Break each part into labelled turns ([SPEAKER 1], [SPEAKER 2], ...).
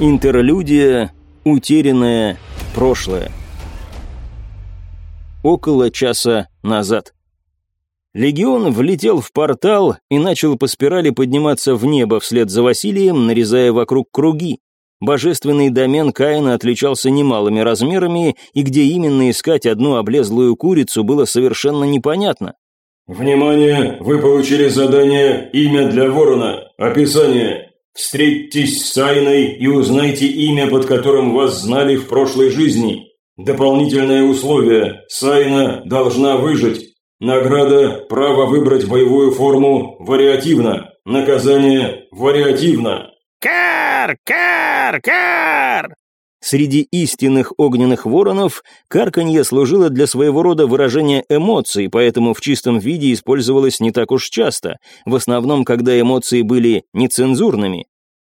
[SPEAKER 1] Интерлюдия «Утерянное прошлое». Около часа назад. Легион влетел в портал и начал по спирали подниматься в небо вслед за Василием, нарезая вокруг круги. Божественный домен Каина отличался немалыми размерами, и где именно искать одну облезлую курицу было совершенно непонятно.
[SPEAKER 2] «Внимание! Вы получили задание «Имя для ворона». Описание. Встретьтесь с Айной и узнайте имя, под которым вас знали в прошлой жизни. Дополнительное условие. Сайна должна выжить. Награда – право выбрать боевую форму вариативно. Наказание – вариативно.
[SPEAKER 3] «Кар! Кар! Кар!»
[SPEAKER 1] Среди истинных огненных воронов карканье служило для своего рода выражения эмоций, поэтому в чистом виде использовалось не так уж часто, в основном, когда эмоции были нецензурными.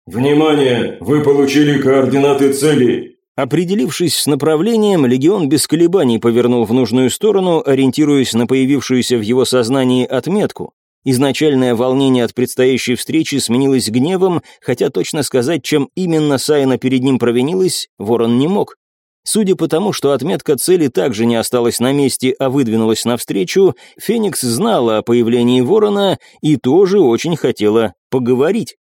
[SPEAKER 2] «Внимание! Вы получили координаты цели!»
[SPEAKER 1] Определившись с направлением, легион без колебаний повернул в нужную сторону, ориентируясь на появившуюся в его сознании отметку. Изначальное волнение от предстоящей встречи сменилось гневом, хотя точно сказать, чем именно Сайна перед ним провинилась, Ворон не мог. Судя по тому, что отметка цели также не осталась на месте, а выдвинулась навстречу, Феникс знала о появлении Ворона и тоже очень хотела поговорить.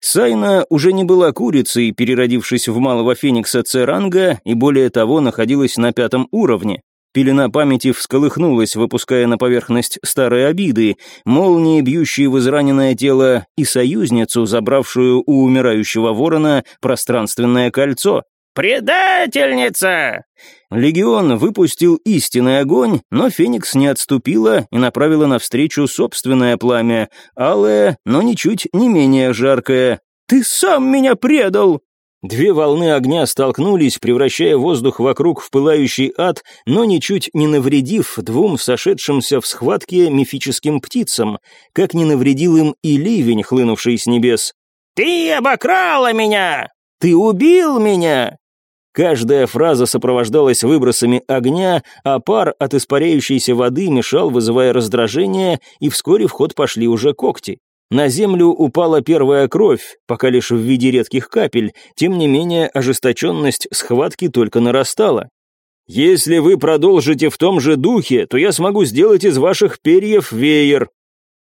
[SPEAKER 1] Сайна уже не была курицей, переродившись в малого Феникса Церанга, и более того находилась на пятом уровне. Пелена памяти всколыхнулась, выпуская на поверхность старые обиды, молнии, бьющие в израненное тело, и союзницу, забравшую у умирающего ворона пространственное кольцо.
[SPEAKER 3] «Предательница!»
[SPEAKER 1] Легион выпустил истинный огонь, но Феникс не отступила и направила навстречу собственное пламя, алое, но ничуть не менее жаркое. «Ты сам меня предал!» Две волны огня столкнулись, превращая воздух вокруг в пылающий ад, но ничуть не навредив двум сошедшимся в схватке мифическим птицам, как не навредил им и ливень, хлынувший с небес.
[SPEAKER 3] «Ты обокрала меня!
[SPEAKER 1] Ты убил меня!» Каждая фраза сопровождалась выбросами огня, а пар от испаряющейся воды мешал, вызывая раздражение, и вскоре в ход пошли уже когти. На землю упала первая кровь, пока лишь в виде редких капель, тем не менее ожесточенность схватки только нарастала. «Если вы продолжите в том же духе, то я смогу сделать из ваших перьев веер».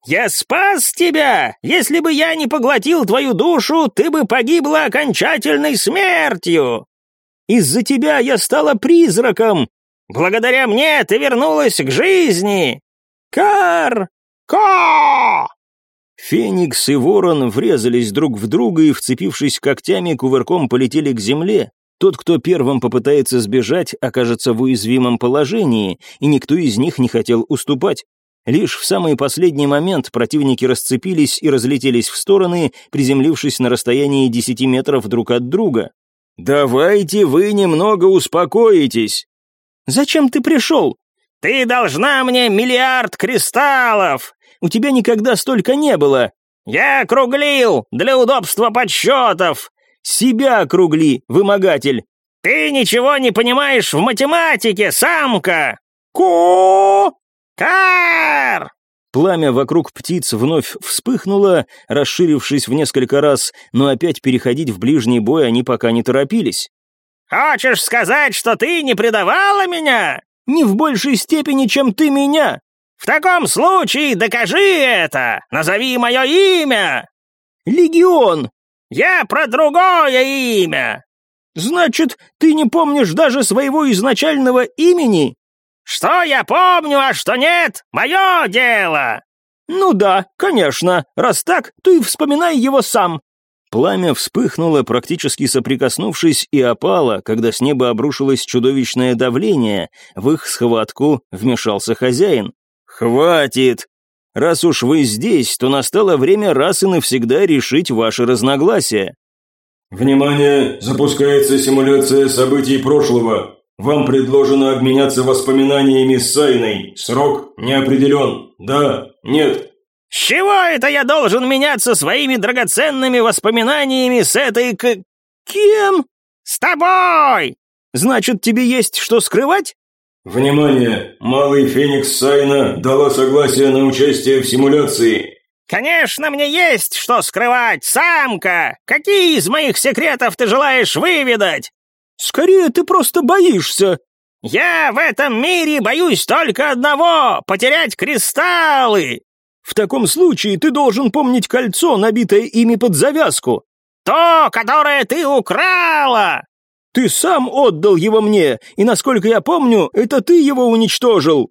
[SPEAKER 3] «Я спас тебя! Если бы я не поглотил твою душу, ты бы погибла окончательной смертью!»
[SPEAKER 1] «Из-за тебя я стала призраком!»
[SPEAKER 3] «Благодаря мне ты вернулась к жизни!»
[SPEAKER 1] «Кар!
[SPEAKER 3] Ко!»
[SPEAKER 1] Феникс и ворон врезались друг в друга и, вцепившись когтями, кувырком полетели к земле. Тот, кто первым попытается сбежать, окажется в уязвимом положении, и никто из них не хотел уступать. Лишь в самый последний момент противники расцепились и разлетелись в стороны, приземлившись на расстоянии десяти метров друг от друга. «Давайте вы немного успокоитесь!»
[SPEAKER 3] «Зачем ты пришел?» «Ты должна мне миллиард кристаллов!
[SPEAKER 1] У тебя никогда столько не было!»
[SPEAKER 3] «Я округлил для удобства подсчетов!»
[SPEAKER 1] «Себя округли, вымогатель!»
[SPEAKER 3] «Ты ничего не понимаешь в математике, самка!» «Ку! Кар!»
[SPEAKER 1] Пламя вокруг птиц вновь вспыхнуло, расширившись в несколько раз, но опять переходить в ближний бой они пока не торопились.
[SPEAKER 3] «Хочешь сказать, что ты не предавала меня?»
[SPEAKER 1] «Не в большей степени, чем ты меня!»
[SPEAKER 3] «В таком случае докажи это! Назови мое имя!»
[SPEAKER 1] «Легион!»
[SPEAKER 3] «Я про другое имя!»
[SPEAKER 1] «Значит, ты не помнишь даже своего изначального имени?»
[SPEAKER 3] «Что я помню, а что нет, мое дело!»
[SPEAKER 1] «Ну да, конечно. Раз так, то и вспоминай его сам». Пламя вспыхнуло, практически соприкоснувшись, и опало, когда с неба обрушилось чудовищное давление. В их схватку вмешался хозяин. «Хватит! Раз уж вы здесь, то настало время раз и навсегда решить ваши разногласия».
[SPEAKER 2] «Внимание! Запускается симуляция событий прошлого. Вам предложено обменяться воспоминаниями с Сайной. Срок не определен. Да, нет».
[SPEAKER 3] «С чего это я должен меняться своими драгоценными воспоминаниями с этой к... кем?» «С тобой!»
[SPEAKER 1] «Значит, тебе есть что скрывать?»
[SPEAKER 2] «Внимание! Малый Феникс Сайна дала согласие на участие в симуляции.
[SPEAKER 3] «Конечно, мне есть что скрывать, самка! Какие из моих секретов ты желаешь выведать?»
[SPEAKER 1] «Скорее, ты просто боишься!»
[SPEAKER 3] «Я в этом мире боюсь только одного — потерять кристаллы!»
[SPEAKER 1] «В таком случае ты должен помнить кольцо, набитое ими под завязку!»
[SPEAKER 3] «То, которое ты украла!»
[SPEAKER 1] «Ты сам отдал его мне, и, насколько я помню, это ты его уничтожил!»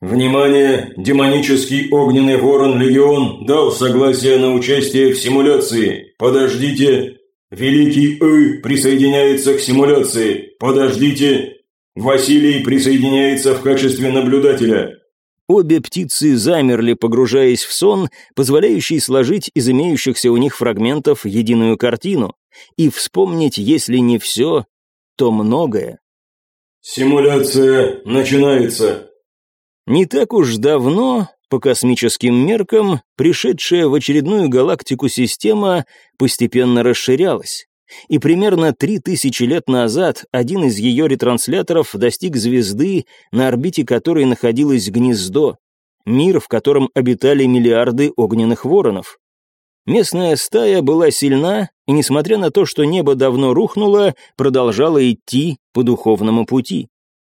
[SPEAKER 2] Внимание! Демонический огненный ворон Легион дал согласие на участие в симуляции. Подождите. Великий И присоединяется к симуляции. Подождите. Василий присоединяется в качестве наблюдателя.
[SPEAKER 1] Обе птицы замерли, погружаясь в сон, позволяющий сложить из имеющихся у них фрагментов единую картину и вспомнить, если не все, то многое.
[SPEAKER 2] «Симуляция начинается»,
[SPEAKER 1] не так уж давно, по космическим меркам, пришедшая в очередную галактику система постепенно расширялась. И примерно три тысячи лет назад один из ее ретрансляторов достиг звезды, на орбите которой находилось гнездо, мир, в котором обитали миллиарды огненных воронов. Местная стая была сильна, и, несмотря на то, что небо давно рухнуло, продолжала идти по духовному пути.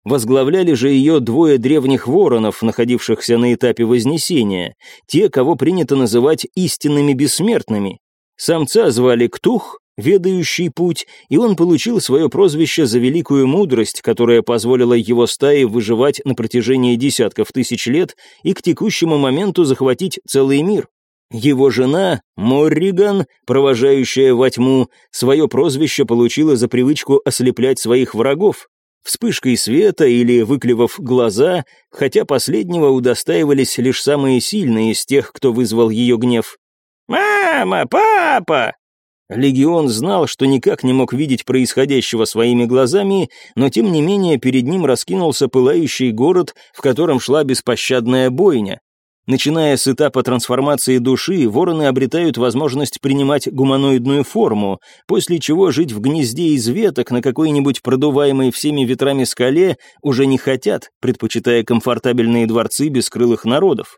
[SPEAKER 1] Возглавляли же ее двое древних воронов, находившихся на этапе Вознесения, те, кого принято называть истинными бессмертными. Самца звали Ктух, ведающий путь, и он получил свое прозвище за великую мудрость, которая позволила его стае выживать на протяжении десятков тысяч лет и к текущему моменту захватить целый мир. Его жена, Морриган, провожающая во тьму, свое прозвище получила за привычку ослеплять своих врагов вспышкой света или выклевав глаза, хотя последнего удостаивались лишь самые сильные из тех, кто вызвал ее гнев.
[SPEAKER 3] «Мама! Папа!»
[SPEAKER 1] Легион знал, что никак не мог видеть происходящего своими глазами, но тем не менее перед ним раскинулся пылающий город, в котором шла беспощадная бойня. Начиная с этапа трансформации души, вороны обретают возможность принимать гуманоидную форму, после чего жить в гнезде из веток на какой-нибудь продуваемой всеми ветрами скале уже не хотят, предпочитая комфортабельные дворцы бескрылых народов.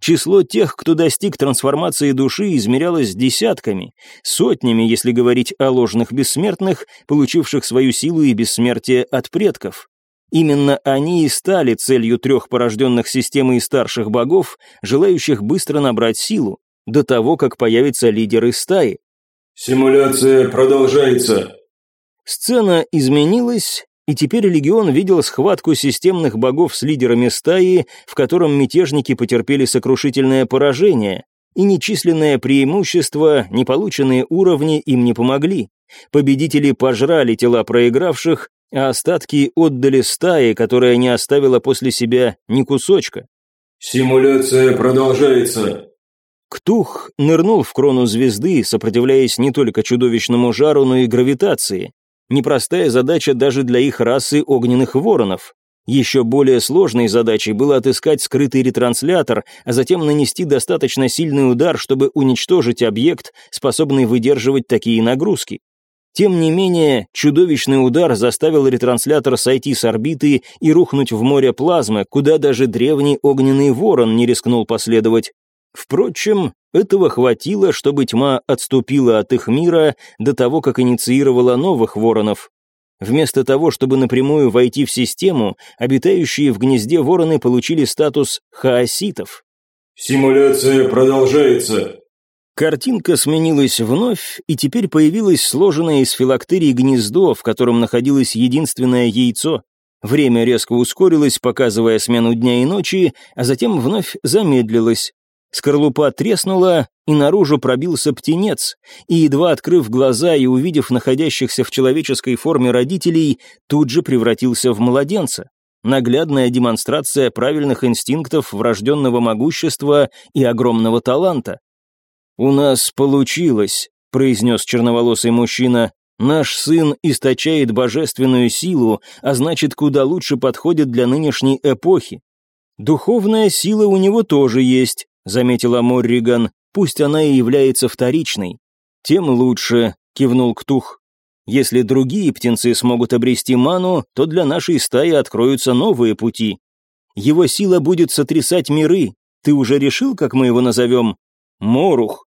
[SPEAKER 1] Число тех, кто достиг трансформации души, измерялось десятками, сотнями, если говорить о ложных бессмертных, получивших свою силу и бессмертие от предков. Именно они и стали целью трех порожденных системой старших богов, желающих быстро набрать силу, до того, как появится лидер из стаи.
[SPEAKER 2] «Симуляция продолжается».
[SPEAKER 1] Сцена изменилась, и теперь Легион видел схватку системных богов с лидерами стаи, в котором мятежники потерпели сокрушительное поражение, и нечисленное преимущество, неполученные уровни им не помогли. Победители пожрали тела проигравших, а остатки отдали стае, которая не оставила после себя ни кусочка.
[SPEAKER 2] «Симуляция продолжается».
[SPEAKER 1] Ктух нырнул в крону звезды, сопротивляясь не только чудовищному жару, но и гравитации. Непростая задача даже для их расы огненных воронов. Еще более сложной задачей было отыскать скрытый ретранслятор, а затем нанести достаточно сильный удар, чтобы уничтожить объект, способный выдерживать такие нагрузки. Тем не менее, чудовищный удар заставил ретранслятор сойти с орбиты и рухнуть в море плазмы, куда даже древний огненный ворон не рискнул последовать. Впрочем, этого хватило, чтобы тьма отступила от их мира до того, как инициировала новых воронов. Вместо того, чтобы напрямую войти в систему, обитающие в гнезде вороны получили статус хаоситов.
[SPEAKER 2] «Симуляция продолжается»,
[SPEAKER 1] Картинка сменилась вновь, и теперь появилось сложенное из филактерий гнездо, в котором находилось единственное яйцо. Время резко ускорилось, показывая смену дня и ночи, а затем вновь замедлилось. Скорлупа треснула, и наружу пробился птенец, и, едва открыв глаза и увидев находящихся в человеческой форме родителей, тут же превратился в младенца. Наглядная демонстрация правильных инстинктов врожденного могущества и огромного таланта. «У нас получилось», — произнес черноволосый мужчина. «Наш сын источает божественную силу, а значит, куда лучше подходит для нынешней эпохи. Духовная сила у него тоже есть», — заметила Морриган, «пусть она и является вторичной». «Тем лучше», — кивнул Ктух. «Если другие птенцы смогут обрести ману, то для нашей стаи откроются новые пути. Его сила будет сотрясать миры. Ты уже решил, как мы его назовем?» Морух.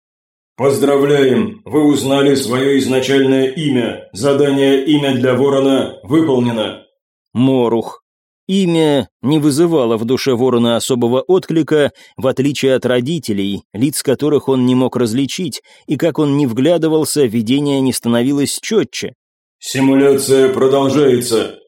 [SPEAKER 2] Поздравляем, вы узнали свое изначальное имя. Задание «Имя для ворона» выполнено.
[SPEAKER 1] Морух. Имя не вызывало в душе ворона особого отклика, в отличие от родителей, лиц которых он не мог различить, и как он не вглядывался, видение не становилось четче.
[SPEAKER 2] «Симуляция продолжается»,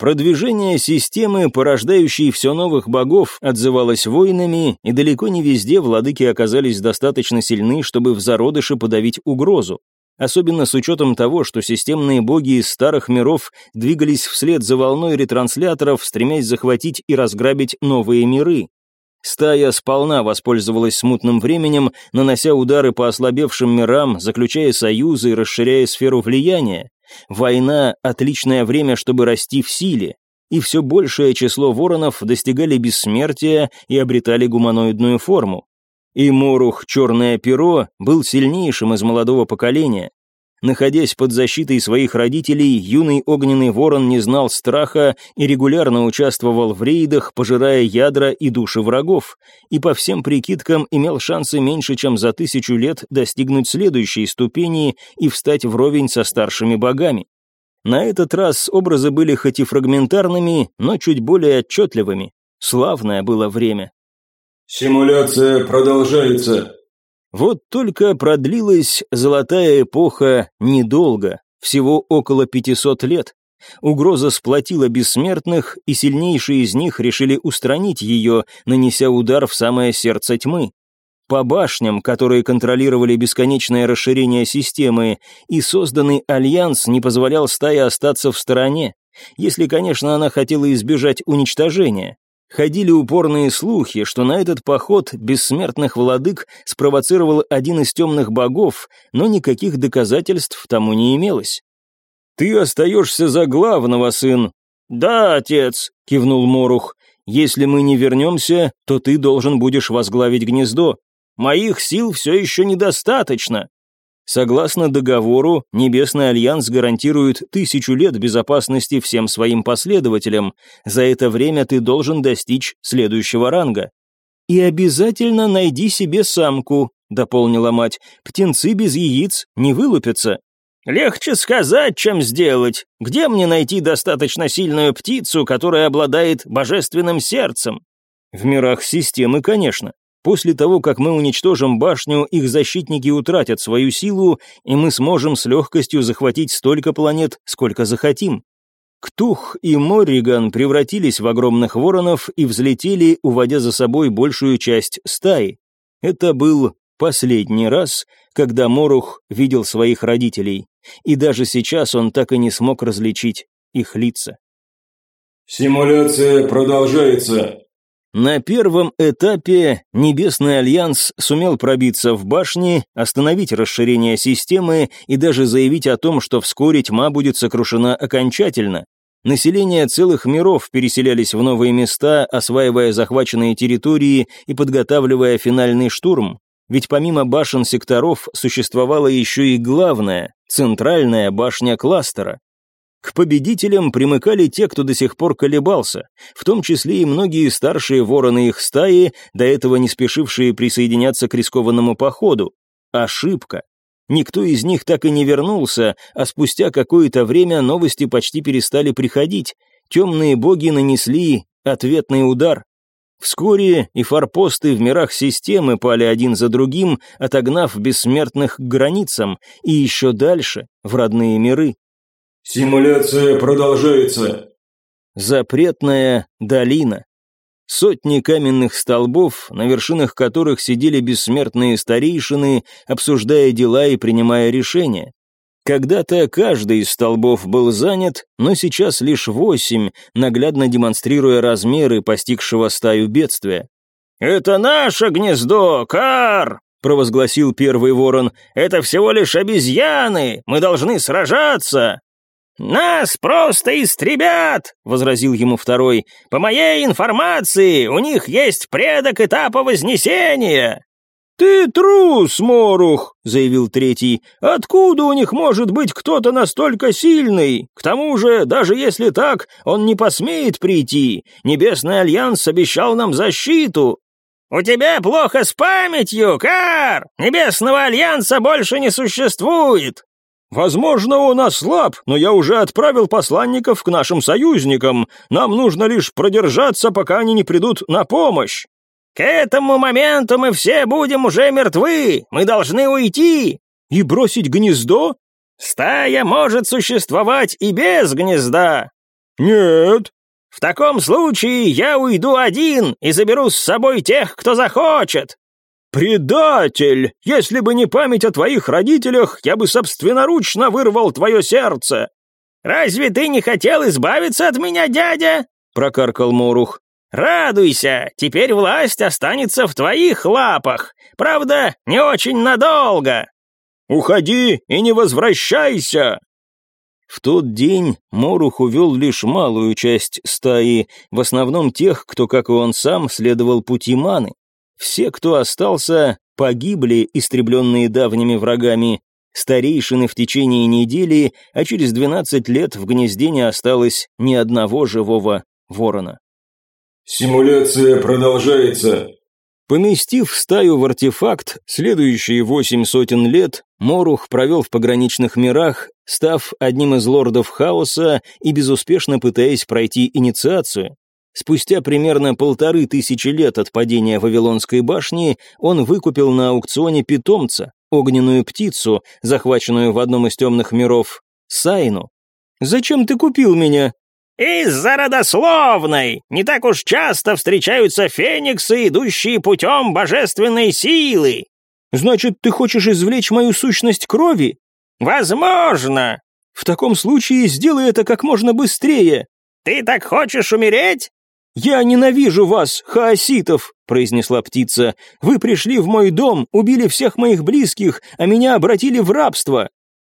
[SPEAKER 1] Продвижение системы, порождающей все новых богов, отзывалось войнами, и далеко не везде владыки оказались достаточно сильны, чтобы в зародыше подавить угрозу. Особенно с учетом того, что системные боги из старых миров двигались вслед за волной ретрансляторов, стремясь захватить и разграбить новые миры. Стая сполна воспользовалась смутным временем, нанося удары по ослабевшим мирам, заключая союзы и расширяя сферу влияния. Война – отличное время, чтобы расти в силе, и все большее число воронов достигали бессмертия и обретали гуманоидную форму. И Морух Черное Перо был сильнейшим из молодого поколения. Находясь под защитой своих родителей, юный огненный ворон не знал страха и регулярно участвовал в рейдах, пожирая ядра и души врагов, и по всем прикидкам имел шансы меньше, чем за тысячу лет достигнуть следующей ступени и встать вровень со старшими богами. На этот раз образы были хоть и фрагментарными, но чуть более отчетливыми. Славное было время.
[SPEAKER 2] «Симуляция продолжается»,
[SPEAKER 1] вот только продлилась золотая эпоха недолго, всего около 500 лет. Угроза сплотила бессмертных, и сильнейшие из них решили устранить ее, нанеся удар в самое сердце тьмы. По башням, которые контролировали бесконечное расширение системы, и созданный альянс не позволял стае остаться в стороне, если, конечно, она хотела избежать уничтожения. Ходили упорные слухи, что на этот поход бессмертных владык спровоцировал один из темных богов, но никаких доказательств тому не имелось. «Ты остаешься за главного, сын». «Да, отец», — кивнул Морух. «Если мы не вернемся, то ты должен будешь возглавить гнездо. Моих сил все еще недостаточно». Согласно договору, Небесный Альянс гарантирует тысячу лет безопасности всем своим последователям. За это время ты должен достичь следующего ранга. «И обязательно найди себе самку», — дополнила мать. «Птенцы без яиц не вылупятся». «Легче сказать, чем сделать. Где мне найти достаточно сильную птицу, которая обладает божественным сердцем?» «В мирах системы, конечно. После того, как мы уничтожим башню, их защитники утратят свою силу, и мы сможем с легкостью захватить столько планет, сколько захотим. Ктух и Морриган превратились в огромных воронов и взлетели, уводя за собой большую часть стаи. Это был последний раз, когда Морух видел своих родителей, и даже сейчас он так и не смог различить их лица.
[SPEAKER 2] «Симуляция продолжается»,
[SPEAKER 1] на первом этапе Небесный Альянс сумел пробиться в башни, остановить расширение системы и даже заявить о том, что вскоре тьма будет сокрушена окончательно. Население целых миров переселялись в новые места, осваивая захваченные территории и подготавливая финальный штурм. Ведь помимо башен секторов существовала еще и главная, центральная башня кластера. К победителям примыкали те, кто до сих пор колебался, в том числе и многие старшие вороны их стаи, до этого не спешившие присоединяться к рискованному походу. Ошибка. Никто из них так и не вернулся, а спустя какое-то время новости почти перестали приходить. Темные боги нанесли ответный удар. Вскоре и форпосты в мирах системы пали один за другим, отогнав бессмертных к границам, и еще дальше, в родные миры.
[SPEAKER 2] «Симуляция продолжается».
[SPEAKER 1] Запретная долина. Сотни каменных столбов, на вершинах которых сидели бессмертные старейшины, обсуждая дела и принимая решения. Когда-то каждый из столбов был занят, но сейчас лишь восемь, наглядно демонстрируя размеры постигшего стаю бедствия. «Это наше гнездо, Кар!» — провозгласил первый ворон. «Это всего лишь обезьяны! Мы должны сражаться!» «Нас просто истребят!» — возразил ему второй. «По моей информации, у них есть предок этапа Вознесения!» «Ты трус, Морух!» — заявил третий. «Откуда у них может быть кто-то настолько сильный? К тому же, даже если так, он не посмеет прийти. Небесный Альянс обещал нам защиту».
[SPEAKER 3] «У тебя плохо с памятью, Кар! Небесного Альянса больше не существует!»
[SPEAKER 1] «Возможно, он ослаб, но я уже отправил посланников к нашим союзникам. Нам нужно лишь продержаться, пока они не придут на помощь».
[SPEAKER 3] «К этому моменту мы все будем уже мертвы. Мы должны уйти».
[SPEAKER 1] «И бросить гнездо?»
[SPEAKER 3] «Стая может существовать и без гнезда».
[SPEAKER 1] «Нет».
[SPEAKER 3] «В таком случае я уйду один и заберу с собой тех, кто захочет».
[SPEAKER 1] «Предатель! Если бы не память о твоих родителях, я бы собственноручно вырвал твое сердце!»
[SPEAKER 3] «Разве ты не хотел избавиться от меня, дядя?» — прокаркал Морух. «Радуйся, теперь власть останется в твоих лапах. Правда, не очень надолго».
[SPEAKER 1] «Уходи и не возвращайся!» В тот день Морух увел лишь малую часть стаи, в основном тех, кто, как и он сам, следовал пути маны. Все, кто остался, погибли, истребленные давними врагами. Старейшины в течение недели, а через двенадцать лет в гнезде не осталось ни одного живого ворона.
[SPEAKER 2] «Симуляция продолжается»,
[SPEAKER 1] Поместив стаю в артефакт, следующие восемь сотен лет Морух провел в пограничных мирах, став одним из лордов хаоса и безуспешно пытаясь пройти инициацию. Спустя примерно полторы тысячи лет от падения Вавилонской башни он выкупил на аукционе питомца, огненную птицу, захваченную в одном из темных миров, Сайну. «Зачем ты купил меня?»
[SPEAKER 3] «Из-за родословной! Не так уж часто встречаются фениксы, идущие путем божественной силы!»
[SPEAKER 1] «Значит, ты хочешь извлечь мою сущность крови?»
[SPEAKER 3] «Возможно!»
[SPEAKER 1] «В таком случае сделай это как можно быстрее!»
[SPEAKER 3] «Ты так хочешь умереть?»
[SPEAKER 1] «Я ненавижу вас, хаоситов!» — произнесла птица. «Вы пришли в мой дом, убили всех моих близких, а меня обратили в рабство!»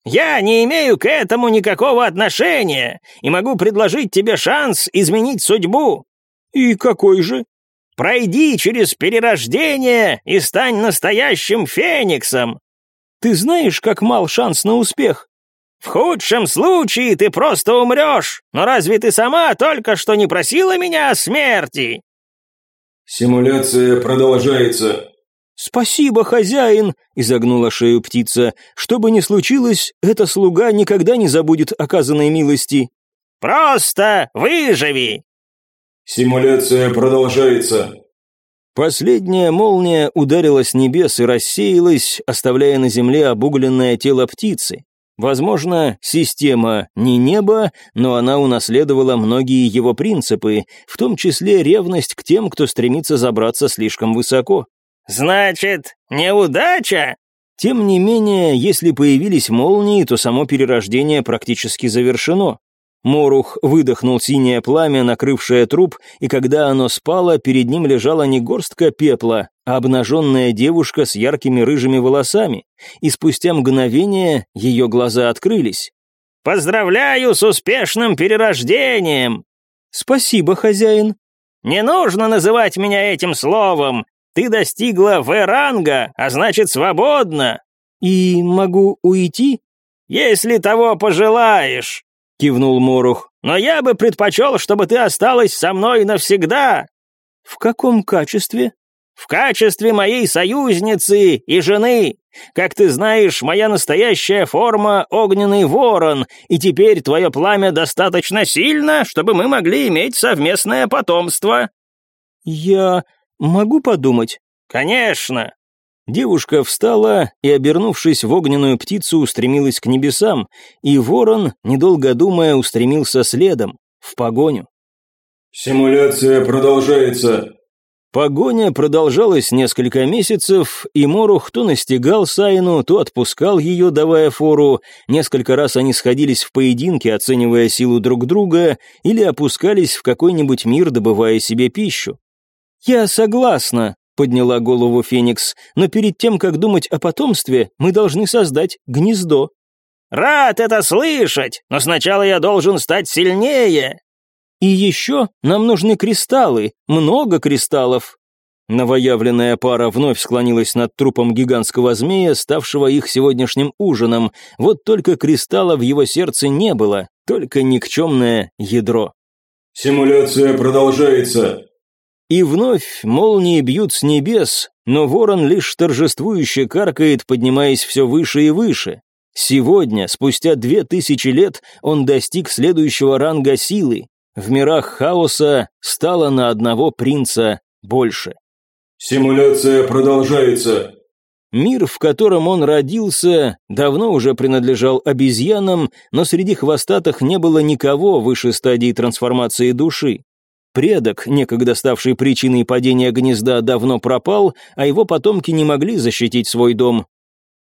[SPEAKER 3] «Я не имею к этому никакого отношения и могу предложить тебе шанс изменить судьбу».
[SPEAKER 1] «И какой же?»
[SPEAKER 3] «Пройди через перерождение и стань настоящим фениксом».
[SPEAKER 1] «Ты знаешь, как мал шанс на успех?»
[SPEAKER 3] «В худшем случае ты просто умрешь, но разве ты сама только что не просила меня о смерти?»
[SPEAKER 2] «Симуляция продолжается».
[SPEAKER 1] «Спасибо, хозяин!» — изогнула шею птица. «Что бы ни случилось, эта слуга никогда не забудет оказанной милости».
[SPEAKER 3] «Просто выживи!»
[SPEAKER 2] «Симуляция продолжается».
[SPEAKER 1] Последняя молния ударила с небес и рассеялась, оставляя на земле обугленное тело птицы. Возможно, система не небо, но она унаследовала многие его принципы, в том числе ревность к тем, кто стремится забраться слишком высоко.
[SPEAKER 3] «Значит, неудача?»
[SPEAKER 1] Тем не менее, если появились молнии, то само перерождение практически завершено. Морух выдохнул синее пламя, накрывшее труп, и когда оно спало, перед ним лежала не горстка пепла, а обнаженная девушка с яркими рыжими волосами, и спустя мгновение ее глаза открылись.
[SPEAKER 3] «Поздравляю с успешным перерождением!»
[SPEAKER 1] «Спасибо, хозяин!»
[SPEAKER 3] «Не нужно называть меня этим словом! Ты достигла В-ранга, а значит, свободна!»
[SPEAKER 1] «И могу уйти?»
[SPEAKER 3] «Если того пожелаешь!» Кивнул Морух. «Но я бы предпочел, чтобы ты осталась со мной навсегда».
[SPEAKER 1] «В каком качестве?»
[SPEAKER 3] «В качестве моей союзницы и жены. Как ты знаешь, моя настоящая форма — огненный ворон, и теперь твое пламя достаточно сильно, чтобы мы могли иметь совместное потомство».
[SPEAKER 1] «Я могу подумать?»
[SPEAKER 3] «Конечно.
[SPEAKER 1] Девушка встала и, обернувшись в огненную птицу, устремилась к небесам, и ворон, недолго думая, устремился следом, в погоню.
[SPEAKER 2] «Симуляция продолжается»,
[SPEAKER 1] Погоня продолжалась несколько месяцев, и Морух то настигал Сайну, то отпускал ее, давая фору. Несколько раз они сходились в поединке, оценивая силу друг друга, или опускались в какой-нибудь мир, добывая себе пищу. «Я согласна», подняла голову Феникс, но перед тем, как думать о потомстве, мы должны создать гнездо.
[SPEAKER 3] «Рад это слышать, но сначала я должен стать сильнее!»
[SPEAKER 1] «И еще нам нужны кристаллы, много кристаллов!» Новоявленная пара вновь склонилась над трупом гигантского змея, ставшего их сегодняшним ужином. Вот только кристалла в его сердце не было, только никчемное ядро.
[SPEAKER 2] «Симуляция продолжается»,
[SPEAKER 1] И вновь молнии бьют с небес, но ворон лишь торжествующе каркает, поднимаясь все выше и выше. Сегодня, спустя две тысячи лет, он достиг следующего ранга силы. В мирах хаоса стало на одного принца больше.
[SPEAKER 2] «Симуляция продолжается»,
[SPEAKER 1] Мир, в котором он родился, давно уже принадлежал обезьянам, но среди хвостатых не было никого выше стадии трансформации души. Предок, некогда ставший причиной падения гнезда, давно пропал, а его потомки не могли защитить свой дом.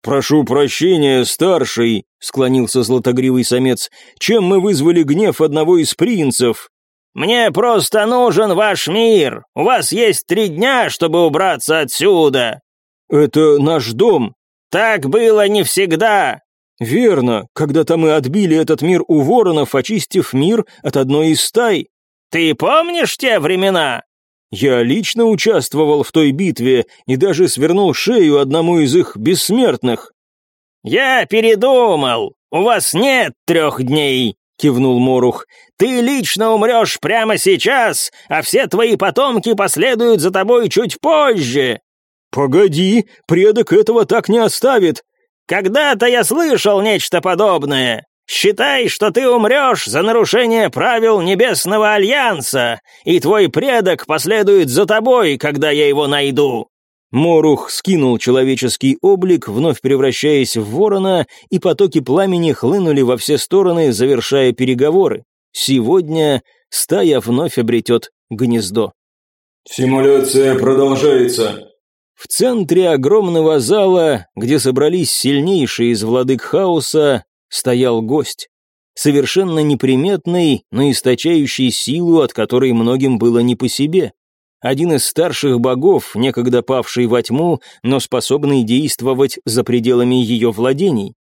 [SPEAKER 2] «Прошу прощения, старший», — склонился златогривый самец, «чем мы вызвали гнев одного из принцев?»
[SPEAKER 3] «Мне просто нужен ваш мир. У вас есть три дня, чтобы убраться отсюда».
[SPEAKER 2] «Это наш дом».
[SPEAKER 3] «Так было не всегда».
[SPEAKER 2] «Верно. Когда-то мы отбили этот мир у воронов, очистив мир от одной из стай».
[SPEAKER 3] «Ты помнишь те времена?»
[SPEAKER 2] «Я лично участвовал в той битве и даже свернул шею одному из их бессмертных».
[SPEAKER 3] «Я передумал. У вас нет трех дней», — кивнул Морух. «Ты лично умрешь прямо сейчас, а все твои потомки последуют за тобой чуть позже».
[SPEAKER 2] «Погоди, предок этого так не оставит!»
[SPEAKER 3] «Когда-то я слышал нечто подобное. Считай, что ты умрешь за нарушение правил Небесного Альянса, и твой предок последует за тобой, когда я его найду».
[SPEAKER 1] Морух скинул человеческий облик, вновь превращаясь в ворона, и потоки пламени хлынули во все стороны, завершая переговоры. Сегодня стая вновь обретет гнездо.
[SPEAKER 2] «Симуляция продолжается»,
[SPEAKER 1] в центре огромного зала, где собрались сильнейшие из владык хаоса, стоял гость. Совершенно неприметный, но источающий силу, от которой многим было не по себе. Один из старших богов, некогда павший во тьму, но способный действовать за пределами ее владений.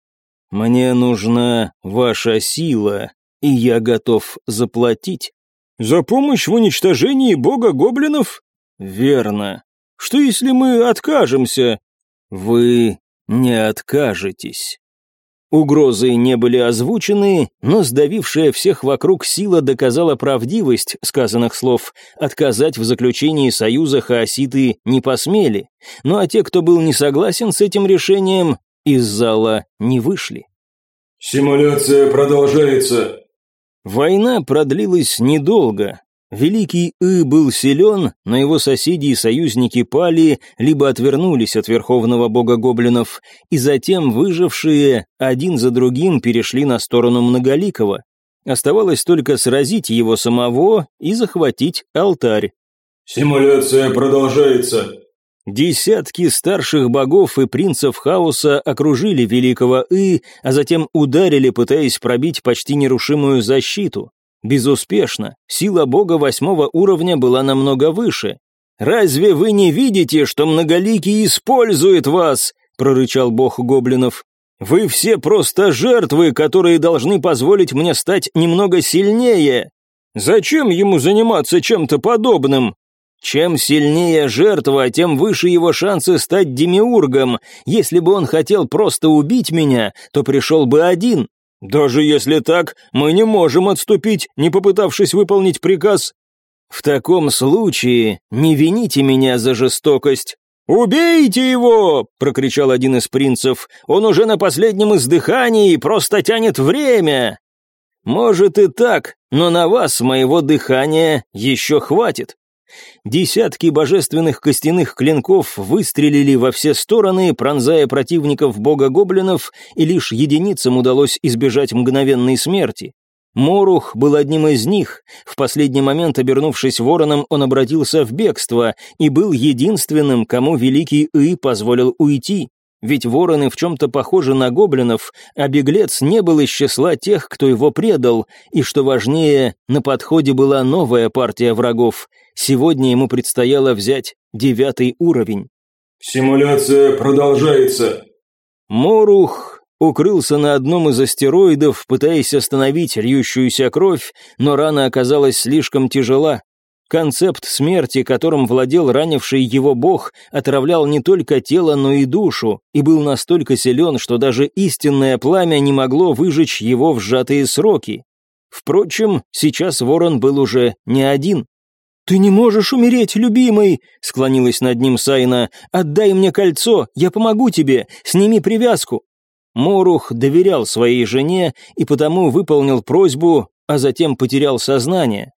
[SPEAKER 1] «Мне нужна ваша сила, и я готов заплатить».
[SPEAKER 2] «За помощь в уничтожении бога гоблинов?»
[SPEAKER 1] «Верно.
[SPEAKER 2] Что если мы откажемся?»
[SPEAKER 1] «Вы не откажетесь». Угрозы не были озвучены, но сдавившая всех вокруг сила доказала правдивость сказанных слов. Отказать в заключении союза хаоситы не посмели, ну а те, кто был не согласен с этим решением, из зала не вышли.
[SPEAKER 2] «Симуляция продолжается».
[SPEAKER 1] Война продлилась недолго, Великий И был силен, но его соседи и союзники пали, либо отвернулись от верховного бога гоблинов, и затем выжившие один за другим перешли на сторону Многоликого. Оставалось только сразить его самого и захватить алтарь.
[SPEAKER 2] «Симуляция продолжается»,
[SPEAKER 1] Десятки старших богов и принцев хаоса окружили великого И, а затем ударили, пытаясь пробить почти нерушимую защиту. Безуспешно. Сила бога восьмого уровня была намного выше. «Разве вы не видите, что Многоликий использует вас?» — прорычал бог гоблинов. «Вы все просто жертвы, которые должны позволить мне стать немного сильнее. Зачем ему заниматься чем-то подобным?» Чем сильнее жертва, тем выше его шансы стать демиургом. Если бы он хотел просто убить меня, то пришел бы один, «Даже если так, мы не можем отступить, не попытавшись выполнить приказ». «В таком случае не вините меня за жестокость». «Убейте его!» — прокричал один из принцев. «Он уже на последнем издыхании и просто тянет время!» «Может и так, но на вас моего дыхания еще хватит. Десятки божественных костяных клинков выстрелили во все стороны, пронзая противников бога-гоблинов, и лишь единицам удалось избежать мгновенной смерти. Морух был одним из них. В последний момент, обернувшись вороном, он обратился в бегство и был единственным, кому великий И позволил уйти. Ведь вороны в чем-то похожи на гоблинов, а беглец не был из числа тех, кто его предал, и, что важнее, на подходе была новая партия врагов. Сегодня ему предстояло взять девятый уровень.
[SPEAKER 2] «Симуляция продолжается».
[SPEAKER 1] Морух укрылся на одном из астероидов, пытаясь остановить льющуюся кровь, но рана оказалась слишком тяжела. Концепт смерти, которым владел ранивший его бог, отравлял не только тело, но и душу, и был настолько силен, что даже истинное пламя не могло выжечь его в сжатые сроки. Впрочем, сейчас ворон был уже не один. «Ты не можешь умереть, любимый!» — склонилась над ним Сайна. «Отдай мне кольцо, я помогу тебе, сними привязку!» Морух доверял своей жене и потому выполнил просьбу, а затем потерял сознание.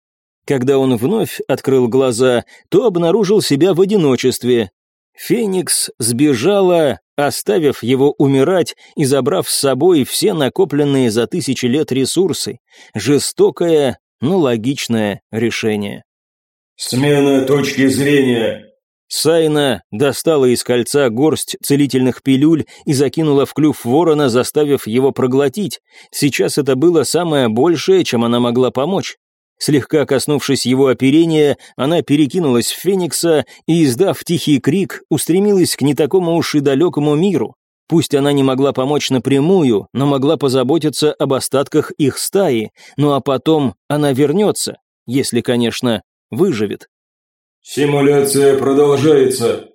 [SPEAKER 1] Когда он вновь открыл глаза, то обнаружил себя в одиночестве. Феникс сбежала, оставив его умирать и забрав с собой все накопленные за тысячи лет ресурсы. Жестокое, но логичное решение.
[SPEAKER 2] «Смена точки зрения»,
[SPEAKER 1] Сайна достала из кольца горсть целительных пилюль и закинула в клюв ворона, заставив его проглотить. Сейчас это было самое большее, чем она могла помочь. Слегка коснувшись его оперения, она перекинулась в Феникса и, издав тихий крик, устремилась к не такому уж и далекому миру. Пусть она не могла помочь напрямую, но могла позаботиться об остатках их стаи, ну а потом она вернется, если, конечно, выживет.
[SPEAKER 2] «Симуляция продолжается».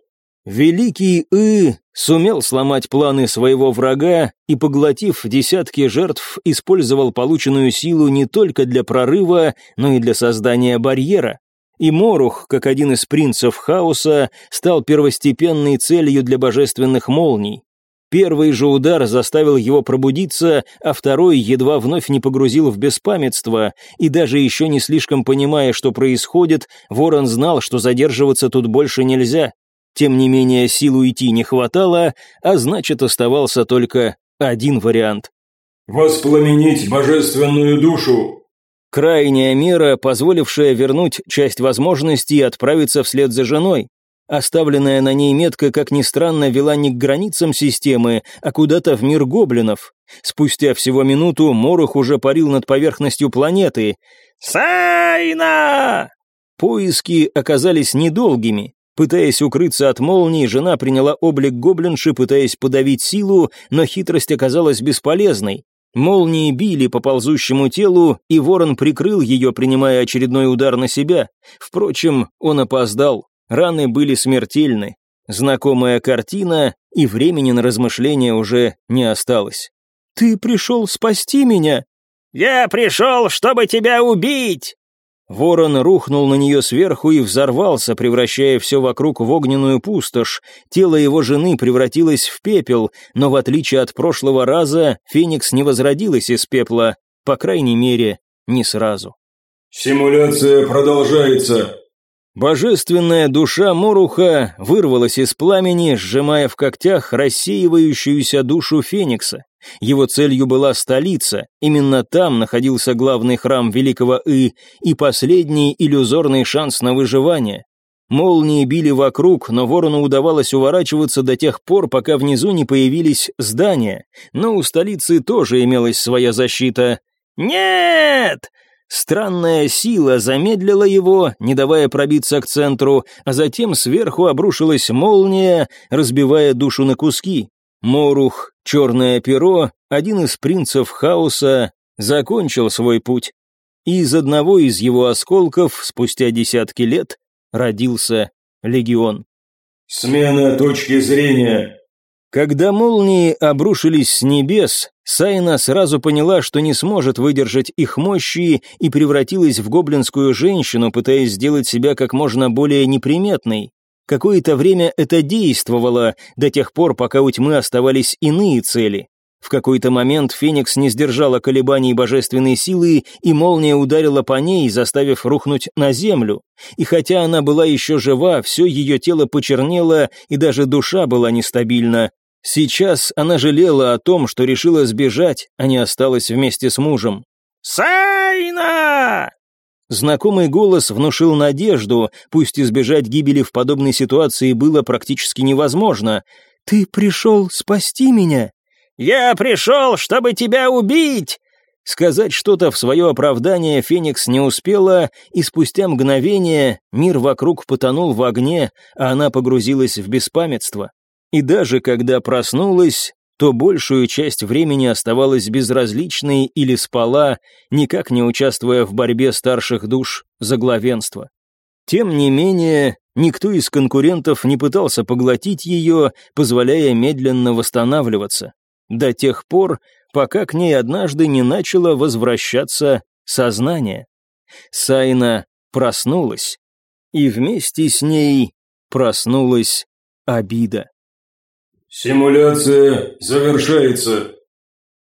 [SPEAKER 1] Великий И сумел сломать планы своего врага и, поглотив десятки жертв, использовал полученную силу не только для прорыва, но и для создания барьера. И Морух, как один из принцев хаоса, стал первостепенной целью для божественных молний. Первый же удар заставил его пробудиться, а второй едва вновь не погрузил в беспамятство, и даже еще не слишком понимая, что происходит, Ворон знал, что задерживаться тут больше нельзя. Тем не менее, сил уйти не хватало, а значит, оставался только один вариант.
[SPEAKER 2] «Воспламенить божественную душу!»
[SPEAKER 1] Крайняя мера, позволившая вернуть часть возможностей и отправиться вслед за женой. Оставленная на ней метка, как ни странно, вела не к границам системы, а куда-то в мир гоблинов. Спустя всего минуту Морух уже парил над поверхностью планеты. «Сайна!» Поиски оказались недолгими. Пытаясь укрыться от молнии, жена приняла облик гоблинши, пытаясь подавить силу, но хитрость оказалась бесполезной. Молнии били по ползущему телу, и ворон прикрыл ее, принимая очередной удар на себя. Впрочем, он опоздал. Раны были смертельны. Знакомая картина, и времени на размышления уже не осталось. «Ты пришел спасти меня?» «Я пришел, чтобы тебя убить!» Ворон рухнул на нее сверху и взорвался, превращая все вокруг в огненную пустошь. Тело его жены превратилось в пепел, но в отличие от прошлого раза, Феникс не возродилась из пепла, по крайней мере, не сразу.
[SPEAKER 2] «Симуляция продолжается»,
[SPEAKER 1] Божественная душа Моруха вырвалась из пламени, сжимая в когтях рассеивающуюся душу Феникса. Его целью была столица, именно там находился главный храм Великого И и последний иллюзорный шанс на выживание. Молнии били вокруг, но ворону удавалось уворачиваться до тех пор, пока внизу не появились здания. Но у столицы тоже имелась своя защита. «Нет!» Странная сила замедлила его, не давая пробиться к центру, а затем сверху обрушилась молния, разбивая душу на куски. Морух, черное перо, один из принцев хаоса, закончил свой путь. И из одного из его осколков, спустя десятки лет, родился легион.
[SPEAKER 2] «Смена точки зрения»,
[SPEAKER 1] когда молнии обрушились с небес, Сайна сразу поняла, что не сможет выдержать их мощи и превратилась в гоблинскую женщину, пытаясь сделать себя как можно более неприметной. Какое-то время это действовало, до тех пор, пока у тьмы оставались иные цели. В какой-то момент Феникс не сдержала колебаний божественной силы, и молния ударила по ней, заставив рухнуть на землю. И хотя она была еще жива, все ее тело почернело, и даже душа была нестабильна. Сейчас она жалела о том, что решила сбежать, а не осталась вместе с мужем. «Сайна!» Знакомый голос внушил надежду, пусть избежать гибели в подобной ситуации было практически невозможно. «Ты пришел спасти меня?» «Я пришел, чтобы тебя убить!» Сказать что-то в свое оправдание Феникс не успела, и спустя мгновение мир вокруг потонул в огне, а она погрузилась в беспамятство. И даже когда проснулась, то большую часть времени оставалась безразличной или спала, никак не участвуя в борьбе старших душ за главенство. Тем не менее, никто из конкурентов не пытался поглотить ее, позволяя медленно восстанавливаться до тех пор, пока к ней однажды не начало возвращаться сознание. Сайна проснулась и вместе с ней проснулась обида.
[SPEAKER 2] «Симуляция завершается»,